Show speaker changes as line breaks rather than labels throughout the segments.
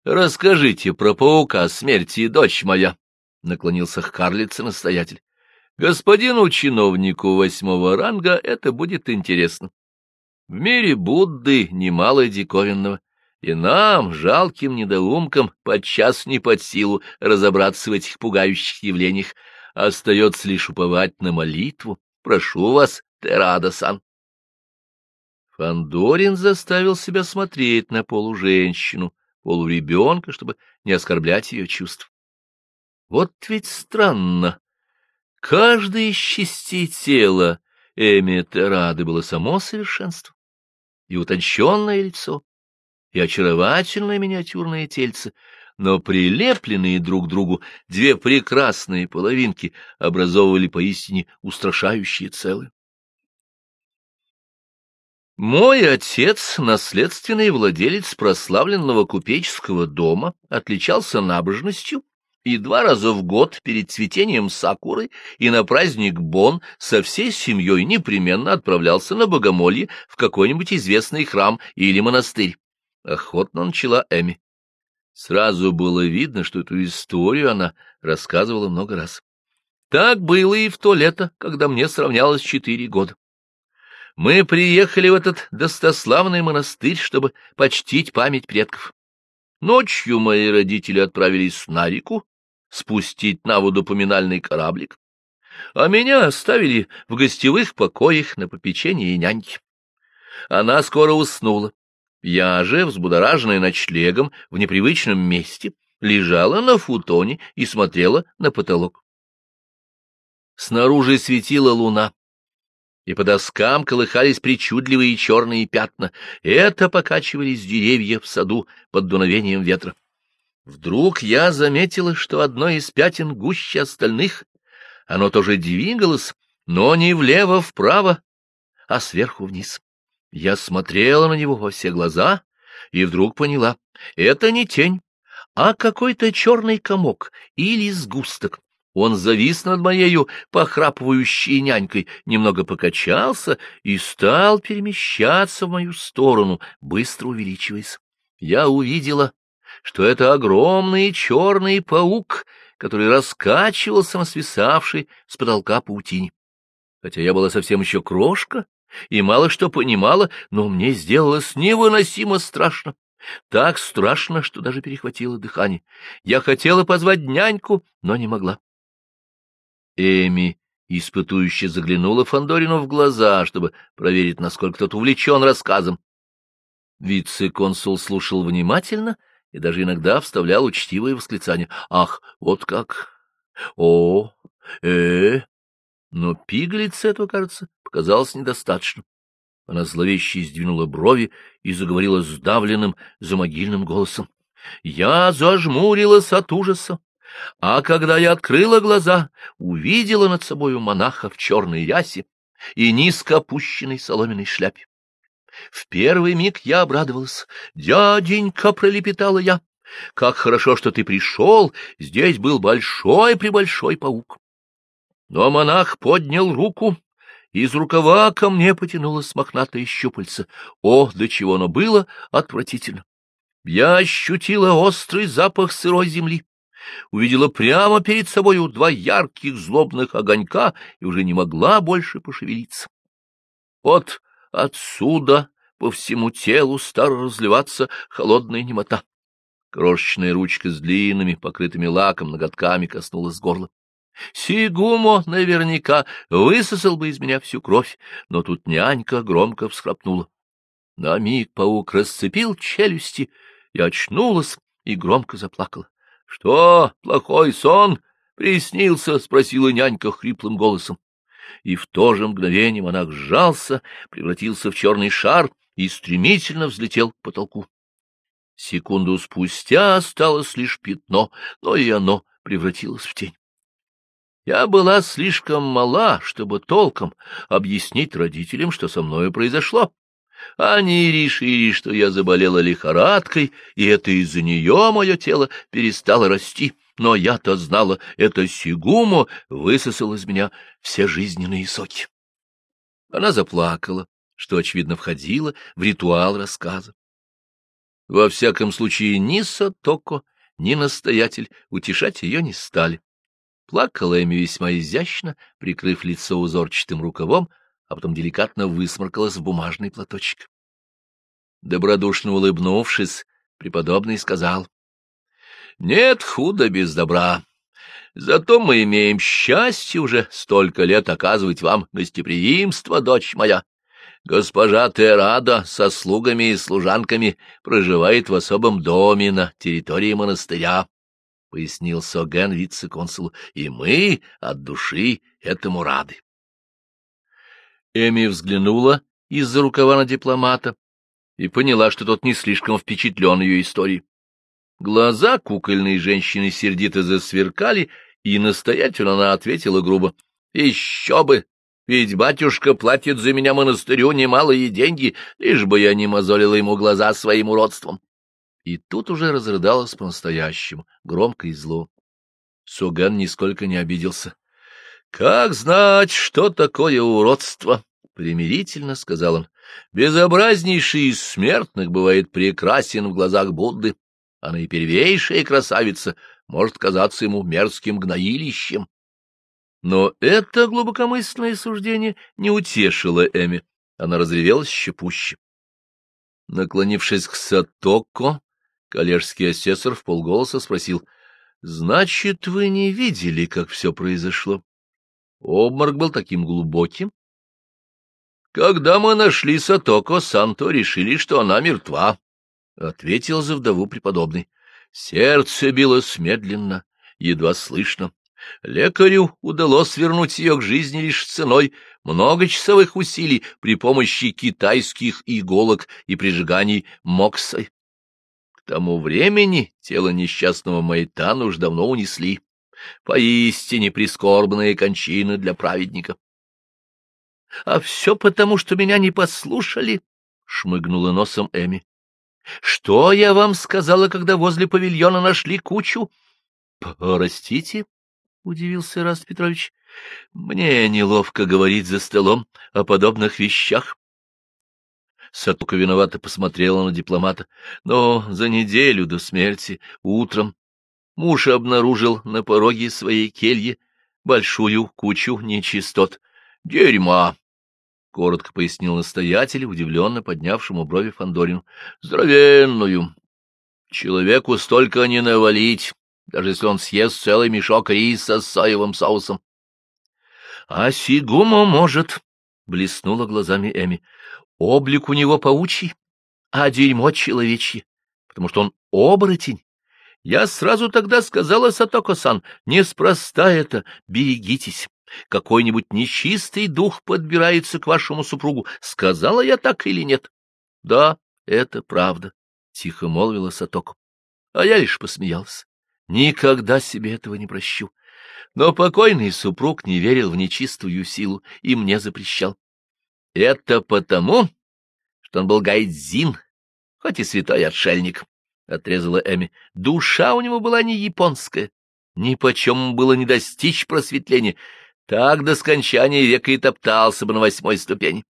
— Расскажите про паука смерти, дочь моя, — наклонился к карлице настоятель. — Господину чиновнику восьмого ранга это будет интересно. В мире Будды немало диковинного, и нам, жалким недоумкам, подчас не под силу разобраться в этих пугающих явлениях. Остается лишь уповать на молитву. Прошу вас, Терада-сан. Фандорин заставил себя смотреть на полуженщину, полуребенка, чтобы не оскорблять ее чувств. Вот ведь странно. Каждое из частей тела Эми Терады было само совершенство. И утонченное лицо, и очаровательное миниатюрное тельце, но прилепленные друг к другу две прекрасные половинки образовывали поистине устрашающие целые. Мой отец, наследственный владелец прославленного купеческого дома, отличался набожностью и два раза в год перед цветением сакуры и на праздник Бон со всей семьей непременно отправлялся на богомолье в какой-нибудь известный храм или монастырь. Охотно начала Эми. Сразу было видно, что эту историю она рассказывала много раз. Так было и в то лето, когда мне сравнялось четыре года. Мы приехали в этот достославный монастырь, чтобы почтить память предков. Ночью мои родители отправились на реку спустить на воду поминальный кораблик, а меня оставили в гостевых покоях на попечении няньки. Она скоро уснула. Я же, взбудораженная ночлегом в непривычном месте, лежала на футоне и смотрела на потолок. Снаружи светила луна и по доскам колыхались причудливые черные пятна. Это покачивались деревья в саду под дуновением ветра. Вдруг я заметила, что одно из пятен гуще остальных. Оно тоже двигалось, но не влево-вправо, а сверху вниз. Я смотрела на него во все глаза и вдруг поняла — это не тень, а какой-то черный комок или сгусток. Он завис над моею похрапывающей нянькой, немного покачался и стал перемещаться в мою сторону, быстро увеличиваясь. Я увидела, что это огромный черный паук, который раскачивался на свисавшей с потолка паутине. Хотя я была совсем еще крошка и мало что понимала, но мне сделалось невыносимо страшно. Так страшно, что даже перехватило дыхание. Я хотела позвать няньку, но не могла. Эми испытующе заглянула Фандорину в глаза, чтобы проверить, насколько тот увлечен рассказом. Вице-консул слушал внимательно и даже иногда вставлял учтивые восклицания. «Ах, вот как! О, э, Но пигалице этого, кажется, показалось недостаточно. Она зловеще сдвинула брови и заговорила сдавленным, замогильным голосом. Я зажмурилась от ужаса. А когда я открыла глаза, увидела над собою монаха в черной рясе и низко опущенной соломенной шляпе. В первый миг я обрадовалась. «Дяденька!» — пролепетала я. «Как хорошо, что ты пришел! Здесь был большой-пребольшой паук!» Но монах поднял руку. Из рукава ко мне потянулось мохнатое щупальце. О, до чего оно было отвратительно! Я ощутила острый запах сырой земли увидела прямо перед собою два ярких злобных огонька и уже не могла больше пошевелиться. Вот отсюда по всему телу стала разливаться холодная немота. Крошечная ручка с длинными, покрытыми лаком ноготками коснулась горла. Сигумо наверняка высосал бы из меня всю кровь, но тут нянька громко всхрапнула. На миг паук расцепил челюсти, и очнулась и громко заплакала. — Что, плохой сон? Приснился? — спросила нянька хриплым голосом. И в то же мгновение монах сжался, превратился в черный шар и стремительно взлетел к потолку. Секунду спустя осталось лишь пятно, но и оно превратилось в тень. Я была слишком мала, чтобы толком объяснить родителям, что со мною произошло. Они решили, что я заболела лихорадкой, и это из-за нее мое тело перестало расти. Но я-то знала, это Сигумо высосал из меня все жизненные соки. Она заплакала, что, очевидно, входило в ритуал рассказа. Во всяком случае, ни Сатоко, ни настоятель утешать ее не стали. Плакала Эми весьма изящно, прикрыв лицо узорчатым рукавом, а потом деликатно высморкалась в бумажный платочек. Добродушно улыбнувшись, преподобный сказал, — Нет худа без добра. Зато мы имеем счастье уже столько лет оказывать вам гостеприимство, дочь моя. Госпожа Терада со слугами и служанками проживает в особом доме на территории монастыря, — пояснил Соген вице-консулу, — и мы от души этому рады. Эми взглянула из-за рукава на дипломата и поняла, что тот не слишком впечатлен ее историей. Глаза кукольной женщины сердито засверкали, и настоятельно она ответила грубо. — Еще бы! Ведь батюшка платит за меня монастырю немалые деньги, лишь бы я не мозолила ему глаза своим уродством. И тут уже разрыдалась по-настоящему, громко и зло. Суган нисколько не обиделся. — Как знать, что такое уродство? — примирительно сказал он. — Безобразнейший из смертных бывает прекрасен в глазах Будды, а наипервейшая красавица может казаться ему мерзким гноилищем. Но это глубокомысленное суждение не утешило Эми. Она разревелась еще пуще. Наклонившись к Сатоко, коллежский асессор в полголоса спросил, — Значит, вы не видели, как все произошло? Обморок был таким глубоким. Когда мы нашли Сатоко Санто, решили, что она мертва, — ответил за вдову преподобный. Сердце билось медленно, едва слышно. Лекарю удалось вернуть ее к жизни лишь ценой многочасовых усилий при помощи китайских иголок и прижиганий моксой. К тому времени тело несчастного Майтана уж давно унесли. Поистине прискорбная кончина для праведника. — А все потому, что меня не послушали, — шмыгнула носом Эми. — Что я вам сказала, когда возле павильона нашли кучу? — Простите, — удивился Раст Петрович, — мне неловко говорить за столом о подобных вещах. Сатука виновато посмотрела на дипломата, но за неделю до смерти, утром, муж обнаружил на пороге своей кельи большую кучу нечистот. Дерьма! — коротко пояснил настоятель, удивленно поднявшему брови Фандорину. Здоровенную! Человеку столько не навалить, даже если он съест целый мешок риса с соевым соусом. — А Сигумо может, — блеснула глазами Эми. — Облик у него паучий, а дерьмо человечье, потому что он оборотень. Я сразу тогда сказала Сатоко-сан, неспроста это, берегитесь. Какой-нибудь нечистый дух подбирается к вашему супругу. Сказала я так или нет? — Да, это правда, — тихо молвила Сатоко. А я лишь посмеялся. Никогда себе этого не прощу. Но покойный супруг не верил в нечистую силу и мне запрещал. Это потому, что он был гайдзин, хоть и святой отшельник, — отрезала Эми. Душа у него была не японская, ни почем было не достичь просветления. Так до скончания века и топтался бы на восьмой ступени.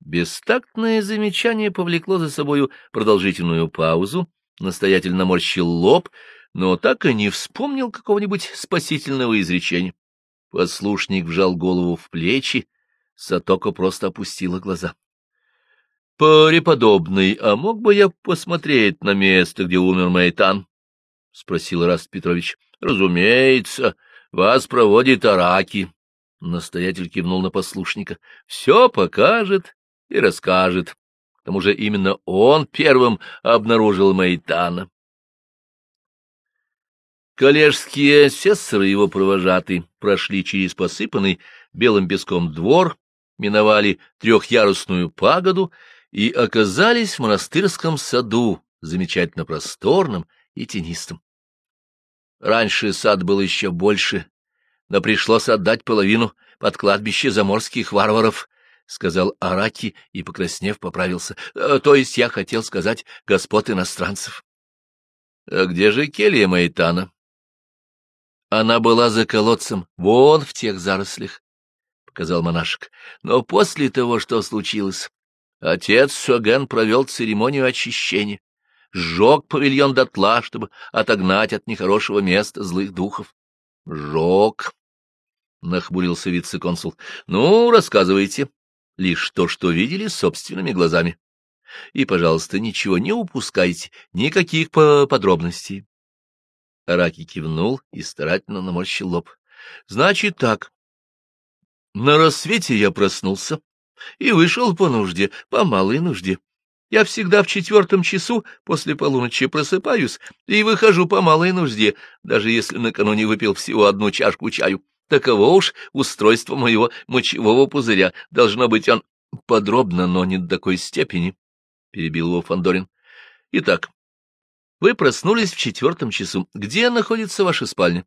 Бестактное замечание повлекло за собою продолжительную паузу, настоятель наморщил лоб — но так и не вспомнил какого-нибудь спасительного изречения. Послушник вжал голову в плечи, Сатоко просто опустила глаза. — Преподобный, а мог бы я посмотреть на место, где умер Майтан? — спросил Раст Петрович. — Разумеется, вас проводит Араки. Настоятель кивнул на послушника. — Все покажет и расскажет. К тому же именно он первым обнаружил Майтана. Коллежские асессоры его провожатый прошли через посыпанный белым песком двор, миновали трехъярусную пагоду и оказались в монастырском саду, замечательно просторном и тенистом. Раньше сад был еще больше, но пришлось отдать половину под кладбище заморских варваров, — сказал Араки и, покраснев, поправился. «Э, — То есть я хотел сказать господ иностранцев. — А где же келья Майтана? Она была за колодцем, вон в тех зарослях, — показал монашек. Но после того, что случилось, отец Сёген провел церемонию очищения. Сжег павильон дотла, чтобы отогнать от нехорошего места злых духов. — Сжег, — нахмурился вице-консул. — Ну, рассказывайте. Лишь то, что видели собственными глазами. И, пожалуйста, ничего не упускайте, никаких подробностей. Араки кивнул и старательно наморщил лоб. — Значит так. На рассвете я проснулся и вышел по нужде, по малой нужде. Я всегда в четвертом часу после полуночи просыпаюсь и выхожу по малой нужде, даже если накануне выпил всего одну чашку чаю. Таково уж устройство моего мочевого пузыря. Должно быть он подробно, но не до такой степени, — перебил его Фандорин. Итак, вы проснулись в четвертом часу. Где находится ваша спальня?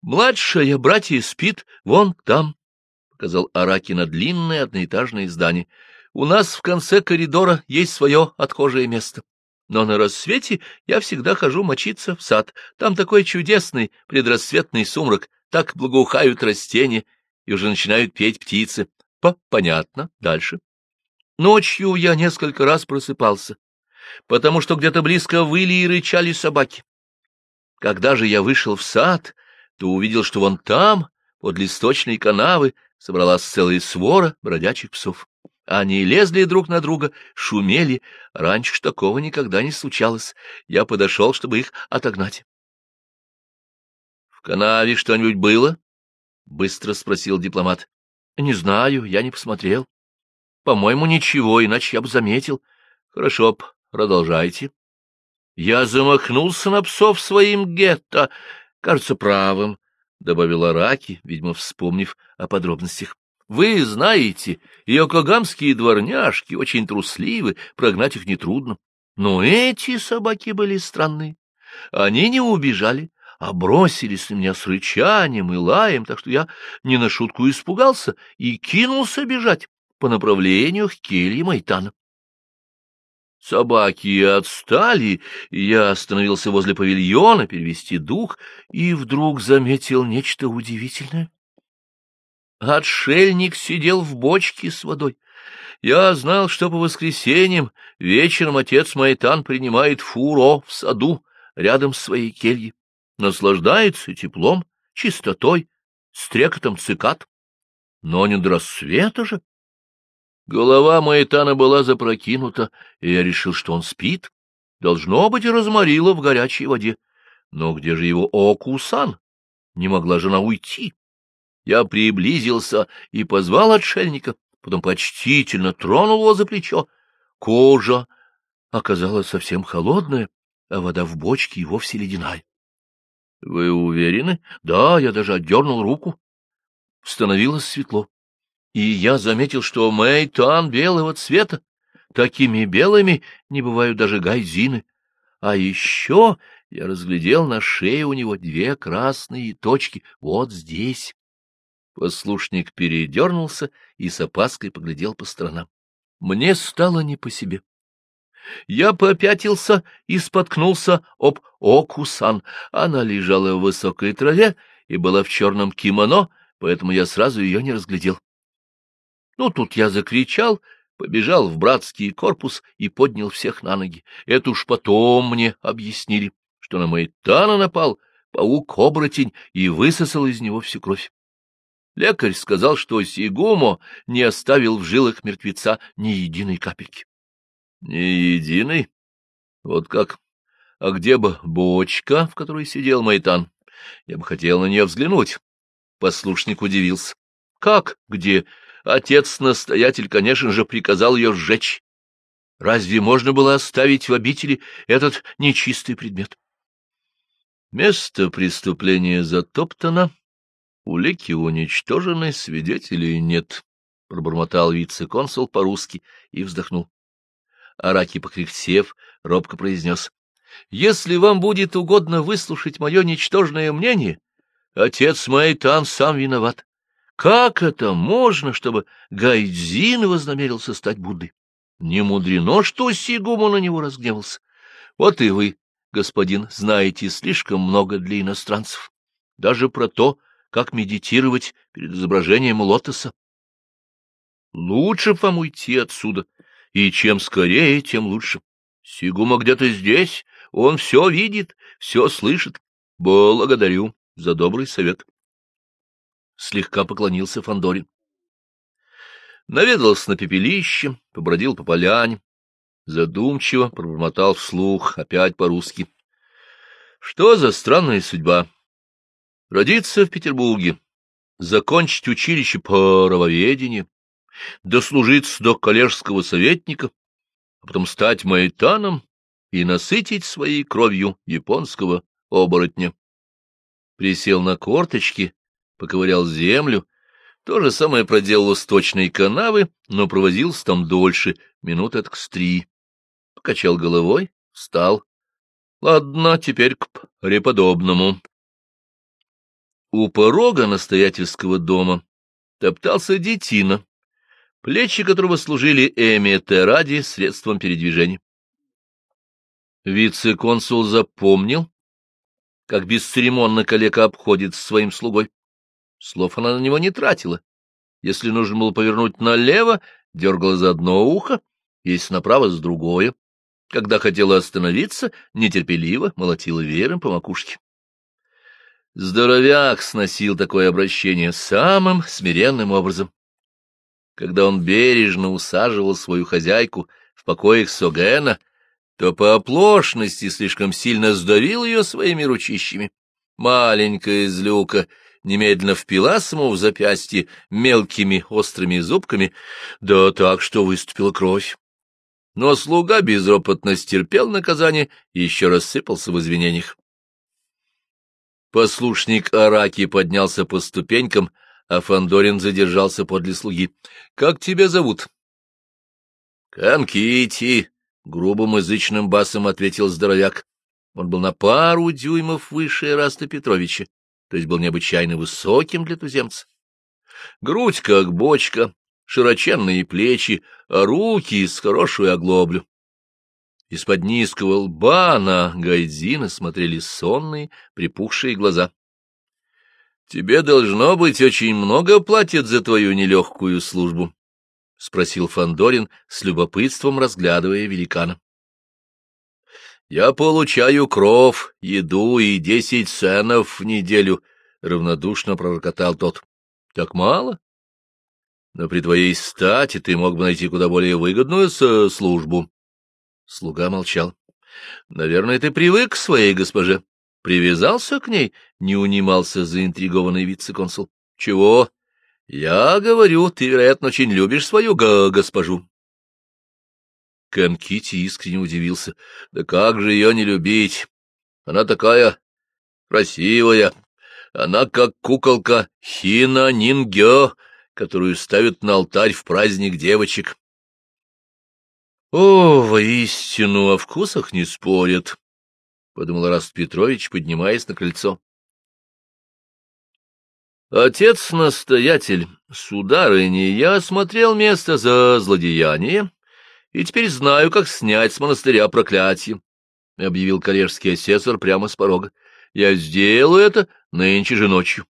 Младшая братья спит вон там, — показал Араки на длинное одноэтажное здание. У нас в конце коридора есть свое отхожее место. Но на рассвете я всегда хожу мочиться в сад. Там такой чудесный предрассветный сумрак, так благоухают растения, и уже начинают петь птицы. По Понятно. Дальше. Ночью я несколько раз просыпался, потому что где-то близко выли и рычали собаки. Когда же я вышел в сад, то увидел, что вон там, под листочной канавы, собралась целая свора бродячих псов. Они лезли друг на друга, шумели. Раньше такого никогда не случалось. Я подошел, чтобы их отогнать. — В канаве что-нибудь было? — быстро спросил дипломат. — Не знаю, я не посмотрел. — По-моему, ничего, иначе я бы заметил. — Хорошо, продолжайте. Я замахнулся на псов своим гетто, кажется, правым, — добавила Раки, видимо, вспомнив о подробностях. Вы знаете, йокогамские дворняжки очень трусливы, прогнать их нетрудно. Но эти собаки были странные. Они не убежали, а бросились на меня с рычанием и лаем, так что я не на шутку испугался и кинулся бежать по направлению к келье Майтана. Собаки отстали, я остановился возле павильона перевести дух и вдруг заметил нечто удивительное. Отшельник сидел в бочке с водой. Я знал, что по воскресеньям вечером отец Майтан принимает фуро в саду рядом с своей кельей, наслаждается теплом, чистотой, стрекотом цикад. Но не до рассвета же. Голова Майтана была запрокинута, и я решил, что он спит. Должно быть, и разморило в горячей воде. Но где же его Окусан? Не могла жена уйти. Я приблизился и позвал отшельника, потом почтительно тронул его за плечо. Кожа оказалась совсем холодная, а вода в бочке и вовсе ледяная. — Вы уверены? Да, я даже отдернул руку. Становилось светло, и я заметил, что Мэйтан белого цвета. Такими белыми не бывают даже гайзины. А еще я разглядел на шее у него две красные точки вот здесь. Послушник передернулся и с опаской поглядел по сторонам. Мне стало не по себе. Я попятился и споткнулся об Окусан. Она лежала в высокой траве и была в черном кимоно, поэтому я сразу ее не разглядел. Ну, тут я закричал, побежал в братский корпус и поднял всех на ноги. Это уж потом мне объяснили, что на Майтана напал паук-оборотень и высосал из него всю кровь. Лекарь сказал, что Сигумо не оставил в жилах мертвеца ни единой капельки. — Ни единой? Вот как? А где бы бочка, в которой сидел Майтан? Я бы хотел на нее взглянуть. Послушник удивился. — Как где? Отец-настоятель, конечно же, приказал ее сжечь. Разве можно было оставить в обители этот нечистый предмет? Место преступления затоптано, Улики уничтожены, свидетелей нет, — пробормотал вице-консул по-русски и вздохнул. Араки, покряхтев, робко произнес. — Если вам будет угодно выслушать мое ничтожное мнение, отец Майтан сам виноват. Как это можно, чтобы Гайдзин вознамерился стать Буддой? Не мудрено, что Сигума на него разгневался. Вот и вы, господин, знаете слишком много для иностранцев. Даже про то, как медитировать перед изображением лотоса. Лучше вам уйти отсюда, и чем скорее, тем лучше. Сигума где-то здесь, он все видит, все слышит. Благодарю за добрый совет. Слегка поклонился Фандорин. Наведался на пепелище, побродил по поляне, задумчиво пробормотал вслух, опять по-русски. Что за странная судьба? Родиться в Петербурге, закончить училище по равоведению, дослужиться до коллежского советника, а потом стать маэтаном и насытить своей кровью японского оборотня. Присел на корточки, поковырял землю, то же самое проделал у сточной канавы, но провозился там дольше, минут от три. Покачал головой, встал. Ладно, теперь к преподобному. У порога настоятельского дома топтался детина, плечи которого служили Эми ради средством передвижения. Вице-консул запомнил, как бесцеремонно коллега обходит с своим слугой. Слов она на него не тратила. Если нужно было повернуть налево, дергала за одно ухо, если направо — с другое. Когда хотела остановиться, нетерпеливо молотила веером по макушке. Здоровяк сносил такое обращение самым смиренным образом. Когда он бережно усаживал свою хозяйку в покоях Согена, то по оплошности слишком сильно сдавил ее своими ручищами. Маленькая злюка немедленно впилась ему в запястье мелкими острыми зубками, да так, что выступила кровь. Но слуга безропотно стерпел наказание и еще рассыпался в извинениях. Послушник Араки поднялся по ступенькам, а Фандорин задержался подле слуги. — Как тебя зовут? — Конкити, — грубым язычным басом ответил здоровяк. Он был на пару дюймов выше Эраста Петровича то есть был необычайно высоким для туземца. Грудь как бочка, широченные плечи, а руки с хорошую оглоблю. Из-под низкого лба на Гайдзина смотрели сонные, припухшие глаза. — Тебе должно быть очень много платят за твою нелегкую службу, — спросил Фандорин с любопытством, разглядывая великана. Я получаю кров, еду и десять ценов в неделю, — равнодушно пророкотал тот. — Так мало? Но при твоей стати ты мог бы найти куда более выгодную службу. Слуга молчал. — Наверное, ты привык к своей госпоже. Привязался к ней? — не унимался заинтригованный вице-консул. — Чего? — Я говорю, ты, вероятно, очень любишь свою госпожу. Канкити искренне удивился. Да как же ее не любить? Она такая красивая. Она как куколка Хина Нингё, которую ставят на алтарь в праздник девочек. О, воистину, о вкусах не спорят, — подумал Раст Петрович, поднимаясь на крыльцо. Отец-настоятель, сударыня, я осмотрел место за злодеяние и теперь знаю, как снять с монастыря проклятие, — объявил коллежский асессор прямо с порога. — Я сделаю это нынче же ночью.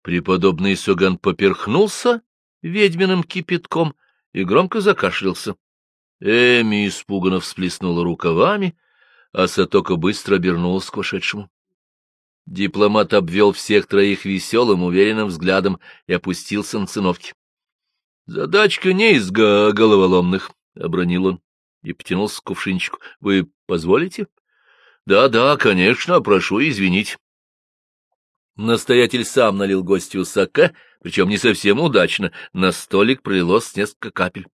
Преподобный Суган поперхнулся ведьминым кипятком и громко закашлялся. Эми испуганно всплеснула рукавами, а Сатока быстро обернулась к вошедшему. Дипломат обвел всех троих веселым, уверенным взглядом и опустился на циновки. — Задачка не из головоломных, — обронил он и потянулся к кувшинчику. — Вы позволите? Да, — Да-да, конечно, прошу извинить. Настоятель сам налил гостю саке, причем не совсем удачно, на столик пролилось несколько капель. —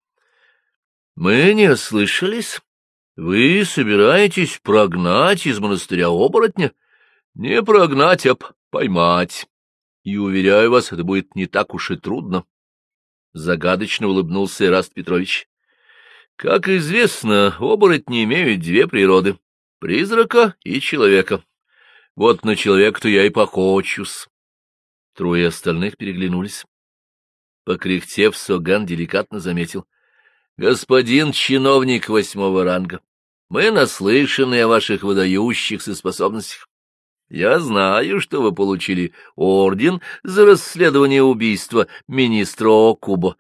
Мы не ослышались? Вы собираетесь прогнать из монастыря оборотня? Не прогнать, а поймать. И, уверяю вас, это будет не так уж и трудно. Загадочно улыбнулся Ираст Петрович. Как известно, оборотни имеют две природы — призрака и человека. Вот на человека-то я и похочусь. Трое остальных переглянулись. Покряхтев, Соган деликатно заметил. — Господин чиновник восьмого ранга, мы наслышаны о ваших выдающихся способностях. Я знаю, что вы получили орден за расследование убийства министра Окубо,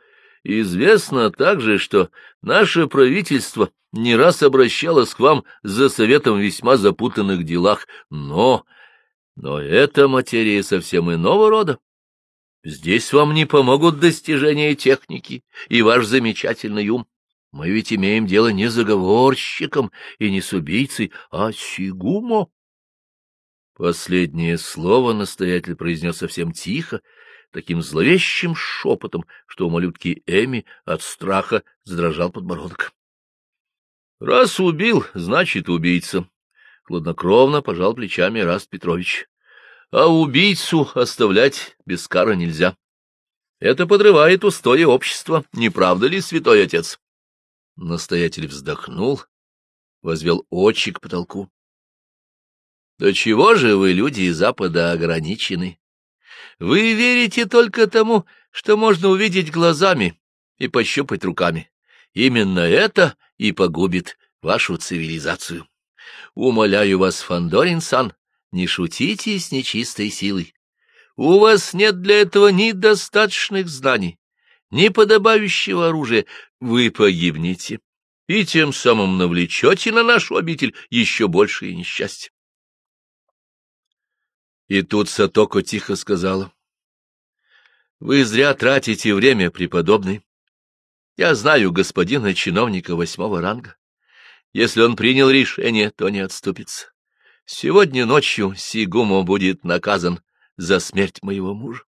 Известно также, что наше правительство не раз обращалось к вам за советом в весьма запутанных делах, но... Но эта материя совсем иного рода. Здесь вам не помогут достижения техники и ваш замечательный ум. Мы ведь имеем дело не с заговорщиком и не с убийцей, а с Сигумо. Последнее слово настоятель произнес совсем тихо, таким зловещим шепотом, что у малютки Эми от страха задрожал подбородок. — Раз убил, значит убийца, — хладнокровно пожал плечами Раст Петрович. — А убийцу оставлять без кары нельзя. Это подрывает устои общества, не правда ли, святой отец? Настоятель вздохнул, возвел очи к потолку. — Да чего же вы, люди Запада, ограничены? Вы верите только тому, что можно увидеть глазами и пощупать руками. Именно это и погубит вашу цивилизацию. Умоляю вас, Фандорин-сан, не шутите с нечистой силой. У вас нет для этого ни достаточных знаний, ни подобающего оружия. Вы погибнете и тем самым навлечете на нашу обитель еще большее несчастье. И тут Сатоко тихо сказала. — Вы зря тратите время, преподобный. Я знаю господина чиновника восьмого ранга. Если он принял решение, то не отступится. Сегодня ночью Сигумо будет наказан за смерть моего мужа.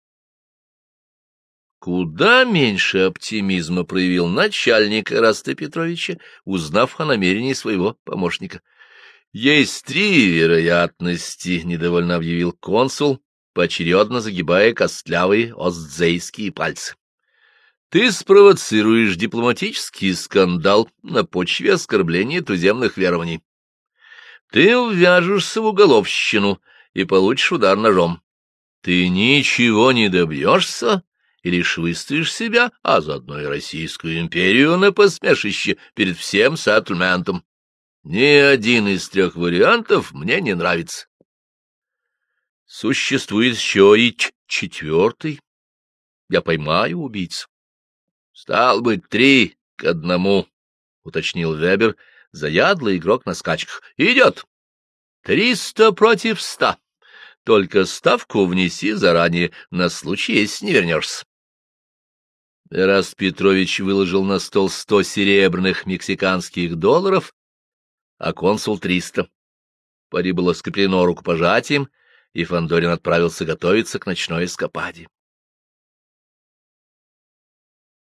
Куда меньше оптимизма проявил начальник Раста Петровича, узнав о намерении своего помощника. Есть три вероятности, — недовольно объявил консул, поочередно загибая костлявые остзейские пальцы. Ты спровоцируешь дипломатический скандал на почве оскорбления туземных верований. Ты ввяжешься в уголовщину и получишь удар ножом. Ты ничего не добьешься и лишь выставишь себя, а заодно и Российскую империю на посмешище перед всем сеттельментом. Ни один из трех вариантов мне не нравится. Существует еще и четвертый. Я поймаю убийцу. Стал быть, три к одному, — уточнил Вебер, заядлый игрок на скачках. Идет. Триста против ста. Только ставку внеси заранее, на случай, если не вернешься. Эраст Петрович выложил на стол сто серебряных мексиканских долларов а консул — триста. Пари было скреплено рукопожатием, и Фандорин отправился готовиться к ночной эскападе.